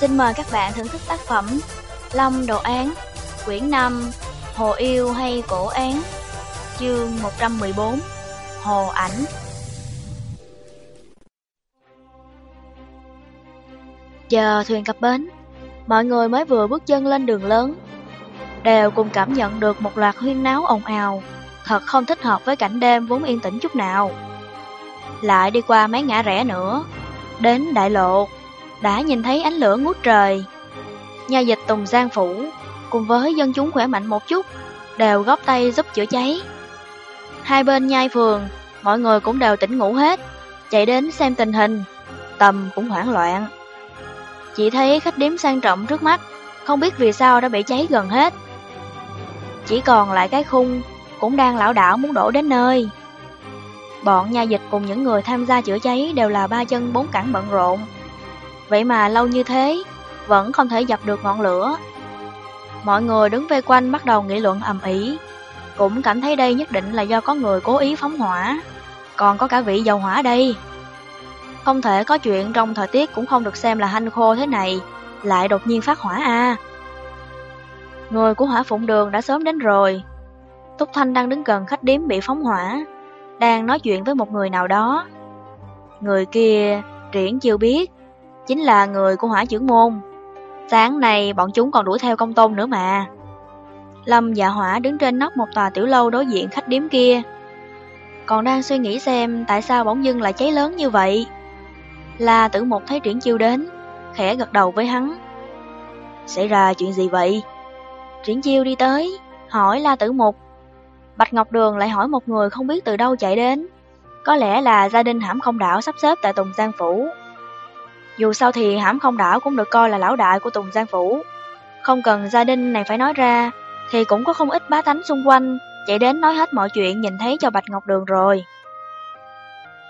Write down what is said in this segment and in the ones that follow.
Xin mời các bạn thưởng thức tác phẩm Long Đồ Án, quyển 5, Hồ Yêu hay Cổ Án, chương 114, Hồ Ảnh. Giờ thuyền cập bến, mọi người mới vừa bước chân lên đường lớn, đều cùng cảm nhận được một loạt huyên náo ồn ào, thật không thích hợp với cảnh đêm vốn yên tĩnh chút nào. Lại đi qua mấy ngã rẽ nữa, đến đại lộ, đã nhìn thấy ánh lửa ngút trời. Nhà dịch Tùng Giang Phủ, cùng với dân chúng khỏe mạnh một chút, đều góp tay giúp chữa cháy. Hai bên nhai phường, mọi người cũng đều tỉnh ngủ hết, chạy đến xem tình hình, tầm cũng hoảng loạn. Chỉ thấy khách điếm sang trọng trước mắt, không biết vì sao đã bị cháy gần hết. Chỉ còn lại cái khung, cũng đang lão đảo muốn đổ đến nơi. Bọn nhà dịch cùng những người tham gia chữa cháy đều là ba chân bốn cẳng bận rộn. Vậy mà lâu như thế, vẫn không thể dập được ngọn lửa. Mọi người đứng vây quanh bắt đầu nghị luận ầm ĩ, cũng cảm thấy đây nhất định là do có người cố ý phóng hỏa, còn có cả vị dầu hỏa đây. Không thể có chuyện trong thời tiết cũng không được xem là hanh khô thế này, lại đột nhiên phát hỏa a. Người của hỏa phụng đường đã sớm đến rồi. Túc Thanh đang đứng gần khách điếm bị phóng hỏa, đang nói chuyện với một người nào đó. Người kia, triển chưa biết, chính là người của hỏa trưởng môn. Sáng nay bọn chúng còn đuổi theo công tôn nữa mà. Lâm và hỏa đứng trên nóc một tòa tiểu lâu đối diện khách điếm kia. Còn đang suy nghĩ xem tại sao bỗng dưng lại cháy lớn như vậy. La tử một thấy triển chiêu đến, khẽ gật đầu với hắn. Xảy ra chuyện gì vậy? Triển chiêu đi tới, hỏi La tử một. Bạch Ngọc Đường lại hỏi một người không biết từ đâu chạy đến. Có lẽ là gia đình hãm không đảo sắp xếp tại Tùng Giang Phủ. Dù sao thì hãm không đảo cũng được coi là lão đại của Tùng Giang Phủ. Không cần gia đình này phải nói ra, thì cũng có không ít bá tánh xung quanh chạy đến nói hết mọi chuyện nhìn thấy cho Bạch Ngọc Đường rồi.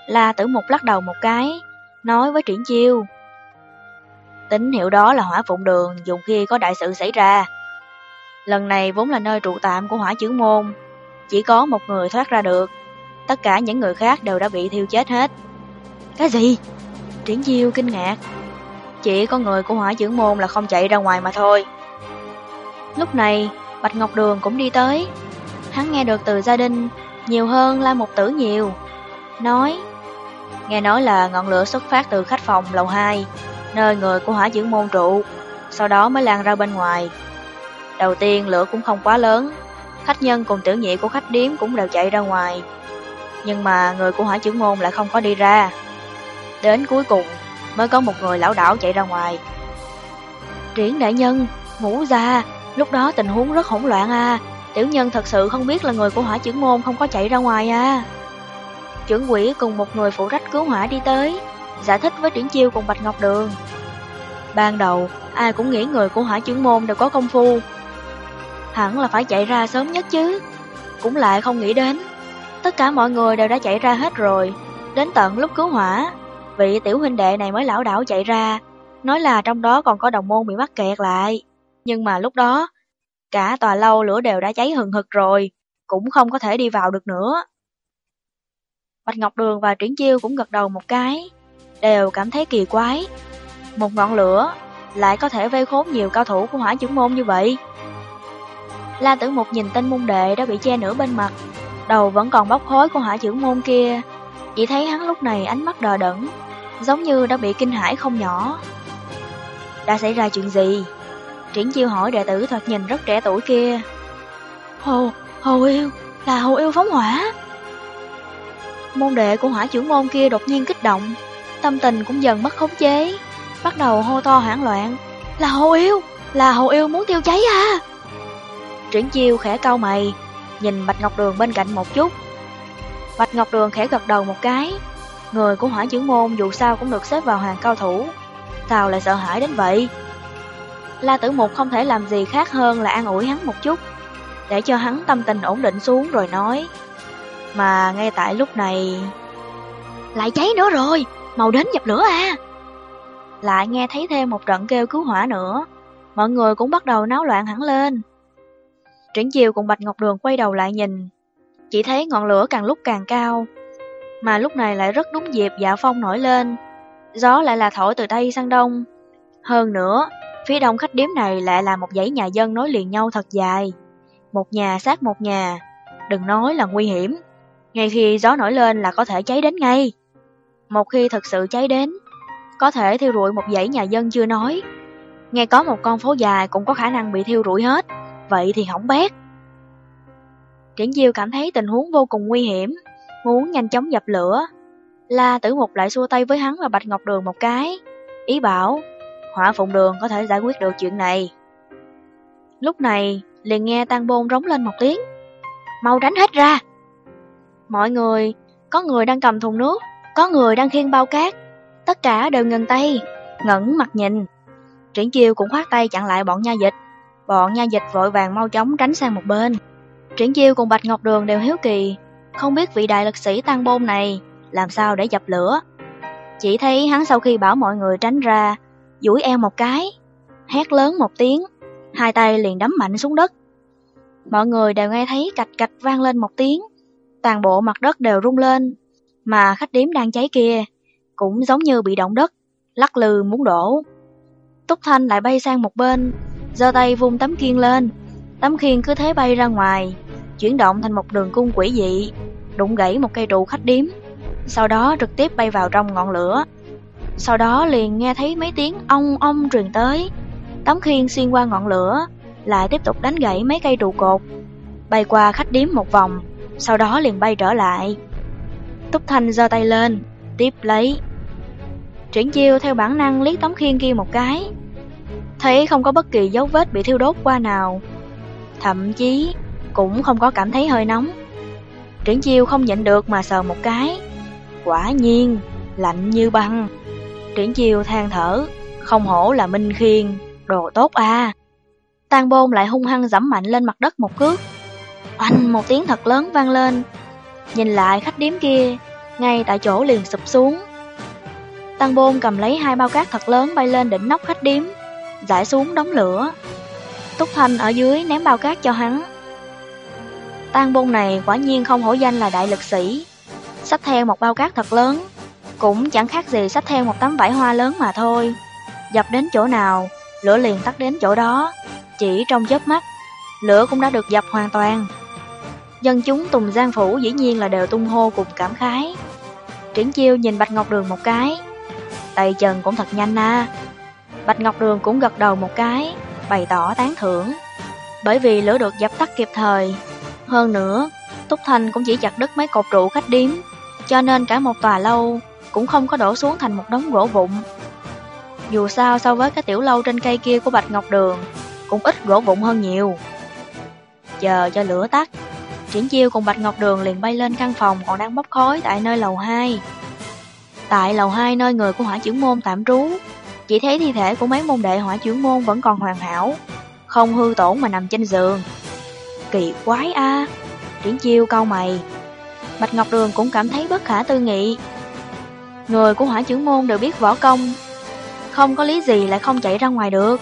La tử mục lắc đầu một cái, nói với Triển Chiêu. Tín hiệu đó là hỏa phụng đường dùng khi có đại sự xảy ra. Lần này vốn là nơi trụ tạm của hỏa chữ môn, chỉ có một người thoát ra được, tất cả những người khác đều đã bị thiêu chết hết. Cái gì? Triển diêu kinh ngạc. Chỉ có người của hỏa dưỡng môn là không chạy ra ngoài mà thôi. Lúc này, Bạch Ngọc Đường cũng đi tới. Hắn nghe được từ gia đình nhiều hơn là một Tử nhiều. Nói, nghe nói là ngọn lửa xuất phát từ khách phòng lầu 2, nơi người của hỏa dưỡng môn trụ, sau đó mới lan ra bên ngoài. Đầu tiên lửa cũng không quá lớn, khách nhân cùng tiểu nhị của khách điếm cũng đều chạy ra ngoài. Nhưng mà người của hỏa trưởng môn lại không có đi ra. Đến cuối cùng mới có một người lão đảo chạy ra ngoài. Triển đại nhân, ngủ ra, lúc đó tình huống rất hỗn loạn à, tiểu nhân thật sự không biết là người của hỏa trưởng môn không có chạy ra ngoài à. Trưởng quỷ cùng một người phụ trách cứu hỏa đi tới, giải thích với Triển Chiêu cùng Bạch Ngọc Đường. Ban đầu, ai cũng nghĩ người của hỏa trưởng môn đều có công phu. Hẳn là phải chạy ra sớm nhất chứ. Cũng lại không nghĩ đến. Tất cả mọi người đều đã chạy ra hết rồi. Đến tận lúc cứu hỏa, vị tiểu huynh đệ này mới lão đảo chạy ra, nói là trong đó còn có đồng môn bị mắc kẹt lại. Nhưng mà lúc đó, cả tòa lâu lửa đều đã cháy hừng hực rồi, cũng không có thể đi vào được nữa. Bạch Ngọc Đường và Triển Chiêu cũng gật đầu một cái, đều cảm thấy kỳ quái. Một ngọn lửa lại có thể vây khốn nhiều cao thủ của hỏa trưởng môn như vậy. La Tử Mục nhìn tên môn đệ đã bị che nửa bên mặt, đầu vẫn còn bốc khói của hỏa trưởng môn kia. Chỉ thấy hắn lúc này ánh mắt đờ đẫn, giống như đã bị kinh hãi không nhỏ. Đã xảy ra chuyện gì? Triển chiêu hỏi đệ tử thoạt nhìn rất trẻ tuổi kia. Hồ, hồ yêu, là hồ yêu phóng hỏa. Môn đệ của hỏa trưởng môn kia đột nhiên kích động, tâm tình cũng dần mất khống chế, bắt đầu hô to hoảng loạn. Là hồ yêu, là hồ yêu muốn tiêu cháy à. Triển chiêu khẽ cau mày, nhìn Bạch Ngọc Đường bên cạnh một chút. Bạch Ngọc Đường khẽ gật đầu một cái, người của hỏa trưởng môn dù sao cũng được xếp vào hàng cao thủ. Sao lại sợ hãi đến vậy? La Tử Mục không thể làm gì khác hơn là an ủi hắn một chút, để cho hắn tâm tình ổn định xuống rồi nói. Mà ngay tại lúc này... Lại cháy nữa rồi, mau đến dập lửa à! Lại nghe thấy thêm một trận kêu cứu hỏa nữa, mọi người cũng bắt đầu náo loạn hẳn lên. Triển chiều cùng Bạch Ngọc Đường quay đầu lại nhìn, chỉ thấy ngọn lửa càng lúc càng cao, mà lúc này lại rất đúng dịp dạ phong nổi lên, gió lại là thổi từ Tây sang Đông, Hơn nữa, phía đông khách điếm này lại là một dãy nhà dân nối liền nhau thật dài. Một nhà sát một nhà, đừng nói là nguy hiểm. Ngay khi gió nổi lên là có thể cháy đến ngay. Một khi thực sự cháy đến, có thể thiêu rụi một dãy nhà dân chưa nói. Nghe có một con phố dài cũng có khả năng bị thiêu rụi hết, vậy thì hỏng bét. Triển Diêu cảm thấy tình huống vô cùng nguy hiểm, muốn nhanh chóng dập lửa. La tử mục lại xua tay với hắn và Bạch Ngọc Đường một cái, ý bảo hỏa phụng đường có thể giải quyết được chuyện này. Lúc này, liền nghe Tăng bôn rống lên một tiếng. Mau tránh hết ra! Mọi người, có người đang cầm thùng nước, có người đang khiêng bao cát. Tất cả đều ngừng tay, ngẩn mặt nhìn. Triển chiêu cũng khoát tay chặn lại bọn nha dịch. Bọn nha dịch vội vàng mau chóng tránh sang một bên. Triển Diêu cùng Bạch Ngọc Đường đều hiếu kỳ, không biết vị đại lực sĩ tăng bôn này làm sao để dập lửa. Chỉ thấy hắn sau khi bảo mọi người tránh ra, duỗi eo một cái, hét lớn một tiếng, hai tay liền đấm mạnh xuống đất. Mọi người đều nghe thấy cạch cạch vang lên một tiếng, toàn bộ mặt đất đều rung lên, mà khách điếm đang cháy kia cũng giống như bị động đất, lắc lư muốn đổ. Túc Thanh lại bay sang một bên, giơ tay vung tấm kiên lên, tấm khiên cứ thế bay ra ngoài, chuyển động thành một đường cung quỷ dị, đụng gãy một cây trụ khách điếm, sau đó trực tiếp bay vào trong ngọn lửa. Sau đó liền nghe thấy mấy tiếng ong ong truyền tới, tấm khiên xuyên qua ngọn lửa, lại tiếp tục đánh gãy mấy cây trụ cột, bay qua khách điếm một vòng, sau đó liền bay trở lại. Túc Thanh giơ tay lên, tiếp lấy. Triển chiêu theo bản năng liếc tấm khiên kia một cái, thấy không có bất kỳ dấu vết bị thiêu đốt qua nào, thậm chí cũng không có cảm thấy hơi nóng. Triển chiêu không nhịn được mà sờ một cái, quả nhiên, lạnh như băng. Triển chiêu than thở, không hổ là Minh Khiên, đồ tốt à. Tang bôn lại hung hăng giẫm mạnh lên mặt đất một cước. Oanh một tiếng thật lớn vang lên. Nhìn lại khách điếm kia, ngay tại chỗ liền sụp xuống. Tăng bôn cầm lấy hai bao cát thật lớn bay lên đỉnh nóc khách điếm, giải xuống đống lửa. Túc Thanh ở dưới ném bao cát cho hắn. Tan bôn này quả nhiên không hổ danh là đại lực sĩ. Xách theo một bao cát thật lớn, cũng chẳng khác gì xách theo một tấm vải hoa lớn mà thôi. Dập đến chỗ nào, lửa liền tắt đến chỗ đó. Chỉ trong chớp mắt, lửa cũng đã được dập hoàn toàn. Dân chúng Tùng Giang Phủ dĩ nhiên là đều tung hô cùng cảm khái. Triển chiêu nhìn Bạch Ngọc Đường một cái. Tay chân cũng thật nhanh na. Bạch Ngọc Đường cũng gật đầu một cái, bày tỏ tán thưởng. Bởi vì lửa được dập tắt kịp thời. Hơn nữa, Túc Thanh cũng chỉ chặt đứt mấy cột trụ khách điếm, cho nên cả một tòa lâu cũng không có đổ xuống thành một đống gỗ vụn. Dù sao so với cái tiểu lâu trên cây kia của Bạch Ngọc Đường, cũng ít gỗ vụn hơn nhiều. Chờ cho lửa tắt, Triển Chiêu cùng Bạch Ngọc Đường liền bay lên căn phòng còn đang bốc khói tại nơi lầu 2. Tại lầu 2 nơi người của hỏa trưởng môn tạm trú, chỉ thấy thi thể của mấy môn đệ hỏa trưởng môn vẫn còn hoàn hảo, không hư tổn mà nằm trên giường. Kỳ quái a Triển Chiêu cau mày. Bạch Ngọc Đường cũng cảm thấy bất khả tư nghị. Người của hỏa trưởng môn đều biết võ công, không có lý gì lại không chạy ra ngoài được.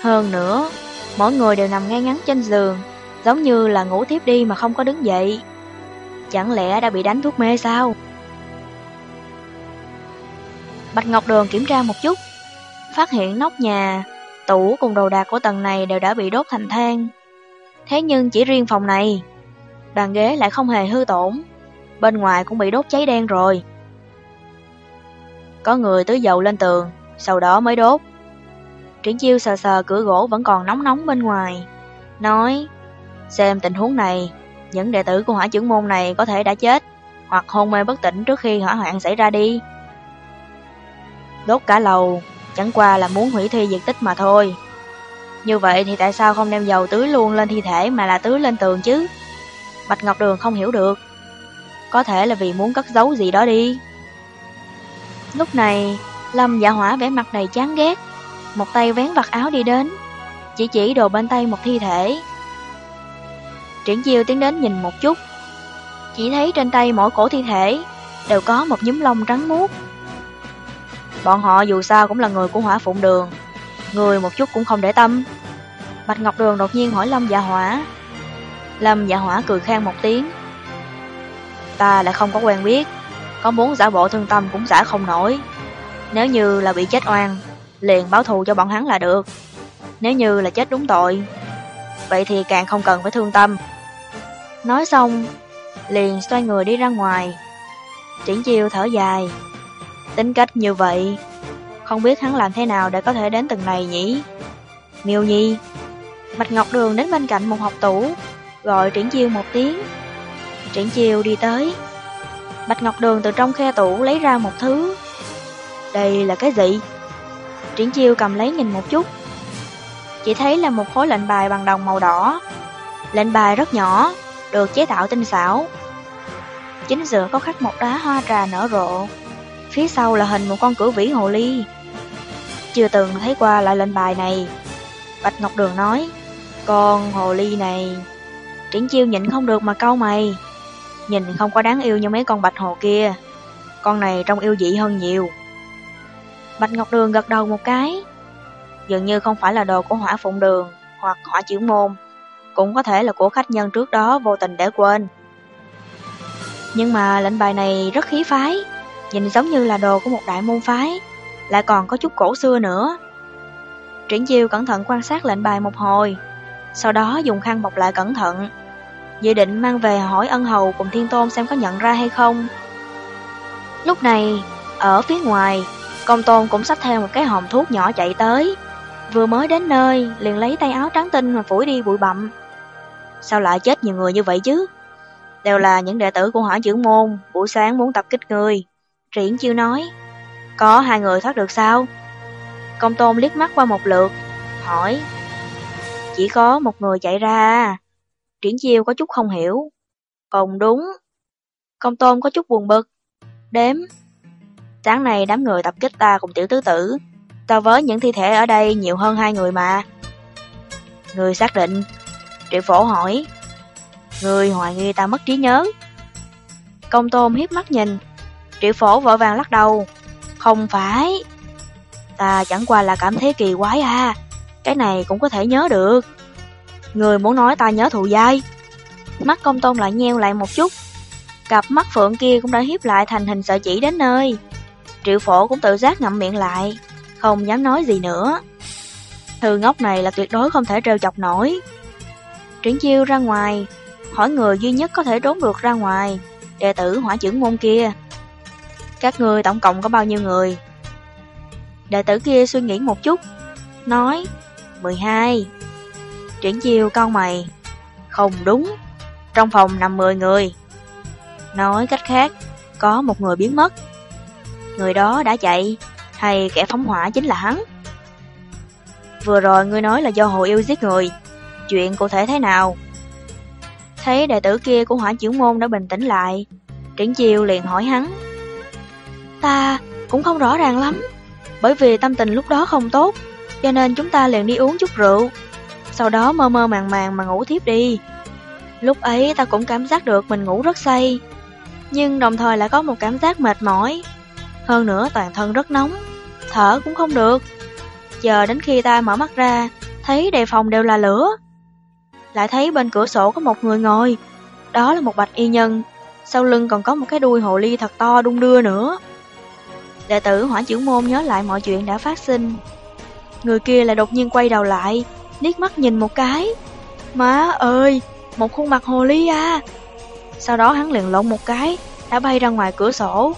Hơn nữa, mỗi người đều nằm ngay ngắn trên giường, giống như là ngủ tiếp đi mà không có đứng dậy. Chẳng lẽ đã bị đánh thuốc mê sao? Bạch Ngọc Đường kiểm tra một chút, phát hiện nóc nhà, tủ cùng đồ đạc của tầng này đều đã bị đốt thành than. Thế nhưng chỉ riêng phòng này, bàn ghế lại không hề hư tổn, bên ngoài cũng bị đốt cháy đen rồi. Có người tưới dầu lên tường, sau đó mới đốt. Triển chiêu sờ sờ cửa gỗ vẫn còn nóng nóng bên ngoài, nói Xem tình huống này, những đệ tử của hỏa trưởng môn này có thể đã chết, hoặc hôn mê bất tỉnh trước khi hỏa hoạn xảy ra đi. Đốt cả lầu, chẳng qua là muốn hủy thi diệt tích mà thôi. Như vậy thì tại sao không đem dầu tưới luôn lên thi thể mà là tưới lên tường chứ? Bạch Ngọc Đường không hiểu được. Có thể là vì muốn cất giấu gì đó đi. Lúc này, Lâm dạ hỏa vẻ mặt đầy chán ghét, một tay vén vặt áo đi đến, chỉ chỉ đồ bên tay một thi thể, Triển chiêu tiến đến nhìn một chút Chỉ thấy trên tay mỗi cổ thi thể Đều có một nhúm lông trắng muốt Bọn họ dù sao cũng là người của hỏa phụng đường Người một chút cũng không để tâm Bạch Ngọc Đường đột nhiên hỏi Lâm dạ hỏa Lâm dạ hỏa cười khen một tiếng Ta lại không có quen biết Có muốn giả bộ thương tâm cũng giả không nổi Nếu như là bị chết oan liền báo thù cho bọn hắn là được. Nếu như là chết đúng tội, vậy thì càng không cần phải thương tâm. Nói xong, liền xoay người đi ra ngoài. Triển chiêu thở dài. Tính cách như vậy, không biết hắn làm thế nào để có thể đến từng này nhỉ? Miêu Nhi Bạch Ngọc Đường đến bên cạnh một học tủ, gọi Triển chiêu một tiếng. Triển chiêu đi tới. Bạch Ngọc Đường từ trong khe tủ lấy ra một thứ. Đây là cái gì? Triển chiêu cầm lấy nhìn một chút. Chỉ thấy là một khối lệnh bài bằng đồng màu đỏ. Lệnh bài rất nhỏ, được chế tạo tinh xảo. Chính giữa có khắc một đá hoa trà nở rộ. Phía sau là hình một con cửa vĩ hồ ly. Chưa từng thấy qua lại lệnh bài này. Bạch Ngọc Đường nói, con hồ ly này... Triển chiêu nhịn không được mà câu mày. Nhìn không có đáng yêu như mấy con bạch hồ kia. Con này trông yêu dị hơn nhiều. Bạch Ngọc Đường gật đầu một cái. Dường như không phải là đồ của hỏa phụng đường hoặc hỏa chữ môn. Cũng có thể là của khách nhân trước đó vô tình để quên. Nhưng mà lệnh bài này rất khí phái, nhìn giống như là đồ của một đại môn phái, lại còn có chút cổ xưa nữa. Triển Diêu cẩn thận quan sát lệnh bài một hồi, sau đó dùng khăn bọc lại cẩn thận, dự định mang về hỏi ân hầu cùng thiên tôn xem có nhận ra hay không. Lúc này, ở phía ngoài, công tôn cũng xách theo một cái hòm thuốc nhỏ chạy tới. Vừa mới đến nơi, liền lấy tay áo trắng tinh mà phủi đi bụi bặm. Sao lại chết nhiều người như vậy chứ? Đều là những đệ tử của hỏa trưởng môn, buổi sáng muốn tập kích người. Triển chiêu nói, có hai người thoát được sao? Công tôn liếc mắt qua một lượt, hỏi, chỉ có một người chạy ra à? Triển chiêu có chút không hiểu. Còn đúng. Công tôn có chút buồn bực. Đếm. Sáng nay đám người tập kích ta cùng tiểu tứ tử. So với những thi thể ở đây nhiều hơn hai người mà. Người xác định. Triệu phổ hỏi. Người hoài nghi ta mất trí nhớ. Công tôn hiếp mắt nhìn. Triệu phổ vội vàng lắc đầu. Không phải. Ta chẳng qua là cảm thấy kỳ quái à. Cái này cũng có thể nhớ được. Người muốn nói ta nhớ thù dai. Mắt công tôn lại nheo lại một chút. Cặp mắt phượng kia cũng đã hiếp lại thành hình sợ chỉ đến nơi. Triệu phổ cũng tự giác ngậm miệng lại, không dám nói gì nữa. Thư ngốc này là tuyệt đối không thể trêu chọc nổi. Triển chiêu ra ngoài, hỏi người duy nhất có thể trốn được ra ngoài, đệ tử hỏa trưởng môn kia. Các người tổng cộng có bao nhiêu người? Đệ tử kia suy nghĩ một chút, nói 12. Triển chiêu con mày, không đúng, trong phòng nằm 10 người. Nói cách khác, có một người biến mất. Người đó đã chạy, hay kẻ phóng hỏa chính là hắn? Vừa rồi ngươi nói là do hồ yêu giết người, chuyện cụ thể thế nào? Thấy đệ tử kia của hỏa chữ môn đã bình tĩnh lại, triển chiêu liền hỏi hắn. Ta cũng không rõ ràng lắm, bởi vì tâm tình lúc đó không tốt, cho nên chúng ta liền đi uống chút rượu, sau đó mơ mơ màng màng mà ngủ thiếp đi. Lúc ấy ta cũng cảm giác được mình ngủ rất say, nhưng đồng thời lại có một cảm giác mệt mỏi. Hơn nữa toàn thân rất nóng, thở cũng không được. Chờ đến khi ta mở mắt ra, thấy đề phòng đều là lửa. Lại thấy bên cửa sổ có một người ngồi, đó là một bạch y nhân, sau lưng còn có một cái đuôi hồ ly thật to đung đưa nữa. Đệ tử hỏa chữ môn nhớ lại mọi chuyện đã phát sinh. Người kia lại đột nhiên quay đầu lại, liếc mắt nhìn một cái. Má ơi, một khuôn mặt hồ ly à. Sau đó hắn liền lộn một cái, đã bay ra ngoài cửa sổ.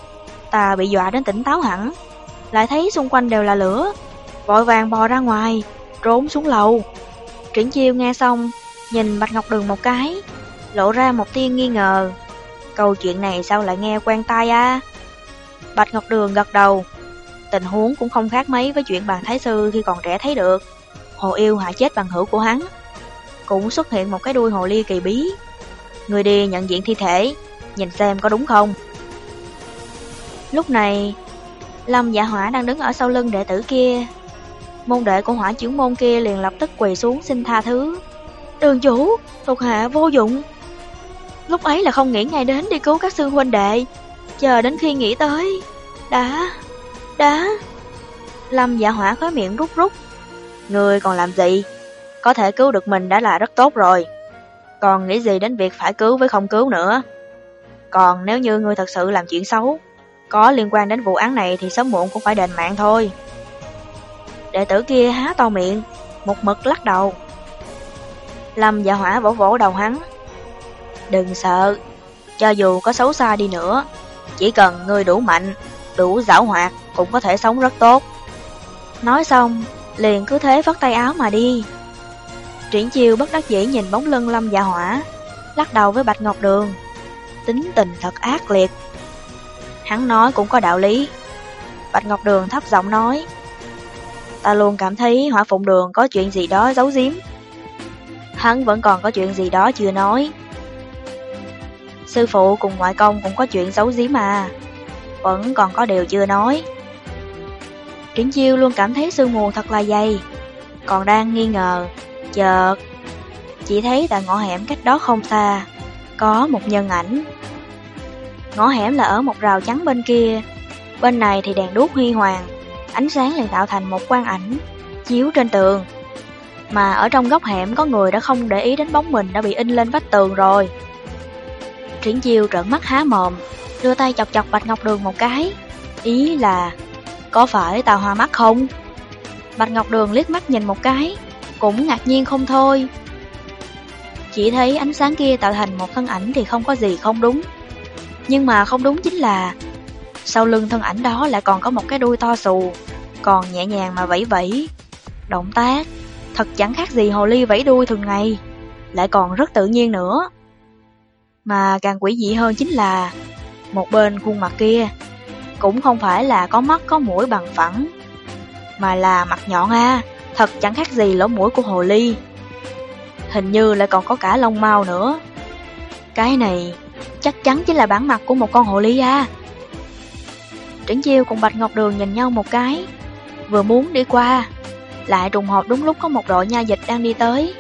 Ta bị dọa đến tỉnh táo hẳn, lại thấy xung quanh đều là lửa. Vội vàng bò ra ngoài, trốn xuống lầu. Triển chiêu nghe xong, nhìn Bạch Ngọc Đường một cái, lộ ra một tia nghi ngờ. Câu chuyện này sao lại nghe quen tai à? Bạch Ngọc Đường gật đầu. Tình huống cũng không khác mấy với chuyện bàn thái sư khi còn trẻ thấy được. Hồ yêu hại chết bằng hữu của hắn. Cũng xuất hiện một cái đuôi hồ ly kỳ bí. Người đi nhận diện thi thể, nhìn xem có đúng không. Lúc này, Lâm dạ hỏa đang đứng ở sau lưng đệ tử kia. Môn đệ của hỏa trưởng môn kia liền lập tức quỳ xuống xin tha thứ. Đường chủ, thuộc hạ vô dụng. Lúc ấy là không nghĩ ngay đến đi cứu các sư huynh đệ. Chờ đến khi nghĩ tới, đã, đã. Lâm dạ hỏa khói miệng rút rút. Người còn làm gì? Có thể cứu được mình đã là rất tốt rồi. Còn nghĩ gì đến việc phải cứu với không cứu nữa? Còn nếu như ngươi thật sự làm chuyện xấu, có liên quan đến vụ án này thì sớm muộn cũng phải đền mạng thôi. Đệ tử kia há to miệng, một mực lắc đầu. Lâm Dạ hỏa vỗ vỗ đầu hắn. Đừng sợ, cho dù có xấu xa đi nữa, chỉ cần ngươi đủ mạnh, đủ giảo hoạt cũng có thể sống rất tốt. Nói xong, liền cứ thế vắt tay áo mà đi. Triển chiêu bất đắc dĩ nhìn bóng lưng Lâm dạ hỏa, lắc đầu với Bạch Ngọc Đường. Tính tình thật ác liệt. Hắn nói cũng có đạo lý. Bạch Ngọc Đường thấp giọng nói, ta luôn cảm thấy hỏa phụng đường có chuyện gì đó giấu giếm. Hắn vẫn còn có chuyện gì đó chưa nói. Sư phụ cùng ngoại công cũng có chuyện xấu giếm mà, vẫn còn có điều chưa nói. Triển chiêu luôn cảm thấy sương mù thật là dày, còn đang nghi ngờ, chợt chỉ thấy tại ngõ hẻm cách đó không xa, có một nhân ảnh. Ngõ hẻm là ở một rào trắng bên kia, bên này thì đèn đuốc huy hoàng, ánh sáng liền tạo thành một quang ảnh, chiếu trên tường. Mà ở trong góc hẻm có người đã không để ý đến bóng mình đã bị in lên vách tường rồi. Triển Diêu trợn mắt há mồm, đưa tay chọc chọc Bạch Ngọc Đường một cái. Ý là, có phải tào hoa mắt không? Bạch Ngọc Đường liếc mắt nhìn một cái, cũng ngạc nhiên không thôi. Chỉ thấy ánh sáng kia tạo thành một thân ảnh thì không có gì không đúng. Nhưng mà không đúng chính là sau lưng thân ảnh đó lại còn có một cái đuôi to xù, còn nhẹ nhàng mà vẫy vẫy. Động tác thật chẳng khác gì hồ ly vẫy đuôi thường ngày, lại còn rất tự nhiên nữa. Mà càng quỷ dị hơn chính là một bên khuôn mặt kia cũng không phải là có mắt có mũi bằng phẳng, mà là mặt nhọn a, thật chẳng khác gì lỗ mũi của hồ ly. Hình như lại còn có cả lông mao nữa. Cái này chắc chắn chính là bản mặt của một con hồ ly a. Triển Chiêu cùng Bạch Ngọc Đường nhìn nhau một cái, vừa muốn đi qua, lại trùng hợp đúng lúc có một đội nha dịch đang đi tới.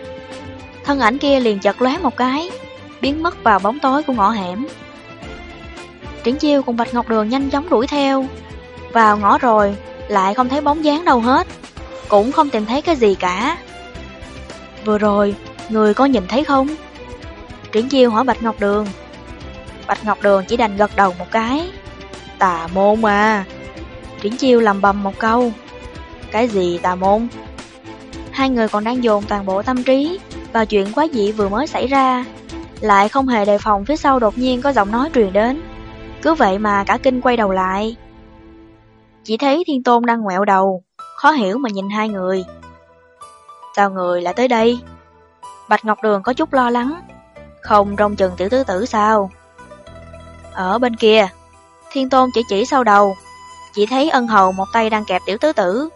Thân ảnh kia liền chật lóe một cái, biến mất vào bóng tối của ngõ hẻm. Triển Chiêu cùng Bạch Ngọc Đường nhanh chóng đuổi theo. Vào ngõ rồi, lại không thấy bóng dáng đâu hết, cũng không tìm thấy cái gì cả. Vừa rồi, người có nhìn thấy không? Triển Chiêu hỏi Bạch Ngọc Đường. Bạch Ngọc Đường chỉ đành gật đầu một cái. Tà môn mà. Triển Chiêu lầm bầm một câu. Cái gì tà môn? Hai người còn đang dồn toàn bộ tâm trí vào chuyện quá dị vừa mới xảy ra. Lại không hề đề phòng phía sau đột nhiên có giọng nói truyền đến. Cứ vậy mà cả kinh quay đầu lại. Chỉ thấy Thiên Tôn đang ngoẹo đầu, khó hiểu mà nhìn hai người. Sao người lại tới đây? Bạch Ngọc Đường có chút lo lắng. Không rong chừng tiểu tứ tử sao? Ở bên kia, Thiên Tôn chỉ chỉ sau đầu. Chỉ thấy ân hầu một tay đang kẹp tiểu tứ tử,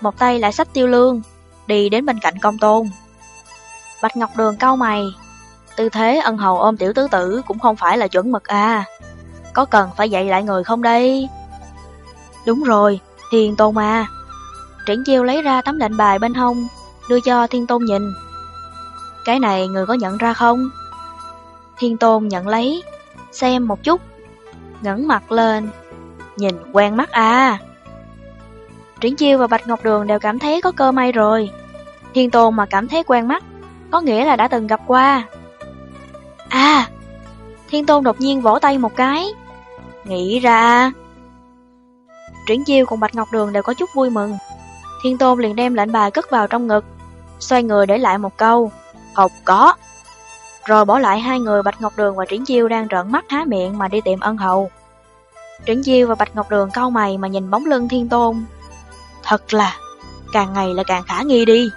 một tay lại sách tiêu lương, đi đến bên cạnh công tôn. Bạch Ngọc Đường cau mày, tư thế ân hầu ôm tiểu tứ tử cũng không phải là chuẩn mực à. Có cần phải dạy lại người không đây? Đúng rồi, Thiên Tôn mà. Triển chiêu lấy ra tấm lệnh bài bên hông, đưa cho Thiên Tôn nhìn. Cái này người có nhận ra không? Thiên Tôn nhận lấy, xem một chút, ngẩng mặt lên, nhìn quen mắt à. Triển chiêu và Bạch Ngọc Đường đều cảm thấy có cơ may rồi. Thiên Tôn mà cảm thấy quen mắt, có nghĩa là đã từng gặp qua. À, Thiên Tôn đột nhiên vỗ tay một cái, Nghĩ ra... Triển chiêu cùng Bạch Ngọc Đường đều có chút vui mừng. Thiên Tôn liền đem lệnh bài cất vào trong ngực, xoay người để lại một câu, học có. Rồi bỏ lại hai người Bạch Ngọc Đường và Triển Chiêu đang trợn mắt há miệng mà đi tìm ân hậu. Triển Chiêu và Bạch Ngọc Đường cau mày mà nhìn bóng lưng Thiên Tôn. Thật là, càng ngày là càng khả nghi đi.